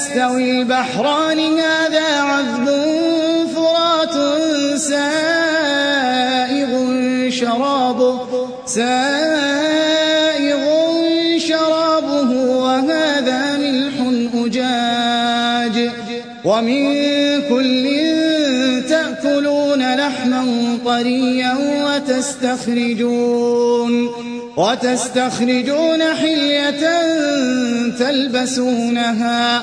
يستوي البحران هذا عذب فرات سائغ شرابه سائغ شرابه وهذا ملح أجاج. ومن كل تأكلون لحما طريا وتستخرجون وتستخرجون حلية تلبسونها.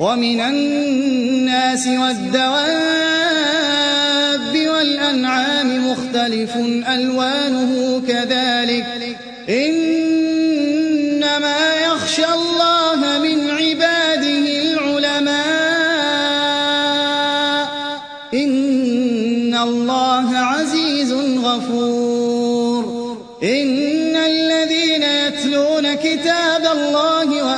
ومن الناس والدواب والأنعام مختلف ألوانه كذلك. إنما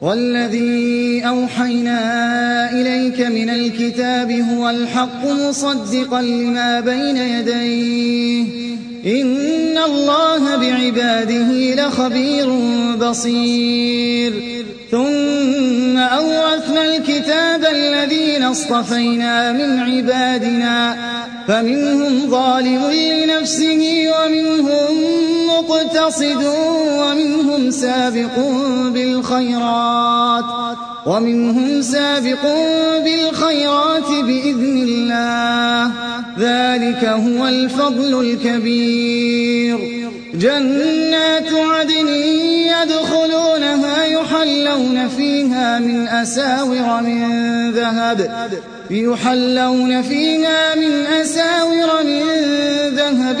والذي أوحينا إليك من الكتاب هو الحق مصدقا لما بين يديه. إن الله بعباده لخبير بصير. ثم أورثنا الكتاب الذين اصطفينا من عبادنا فمنهم ظالم لنفسه ومنهم مقتصد ومنهم سابق بالخيرات ومنهم سابق بالخيرات بإذن الله. ذلك هو الفضل الكبير. جنات عدن يدخلونها يحلون فيها من أساور من ذهب يحلون فيها من أساور من ذهب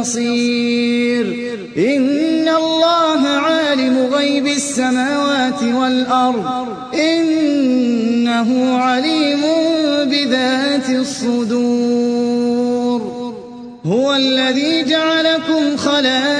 نصير. إن الله عالم غيب السماوات والأرض. إنه عليم بذات الصدور. هو الذي جعلكم خلائف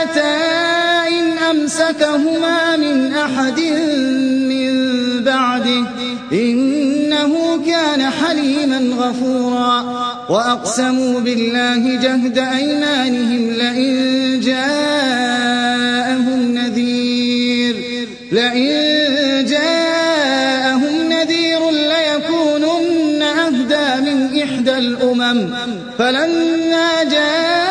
إن أمسكهما من أحد من بعده إنه كان حليما غفورا. وأقسموا بالله جهد أيمانهم لئن جاءهم نذير. لئن جاءهم نذير ليكونن أهدى من إحدى الأمم. فلما جاءهم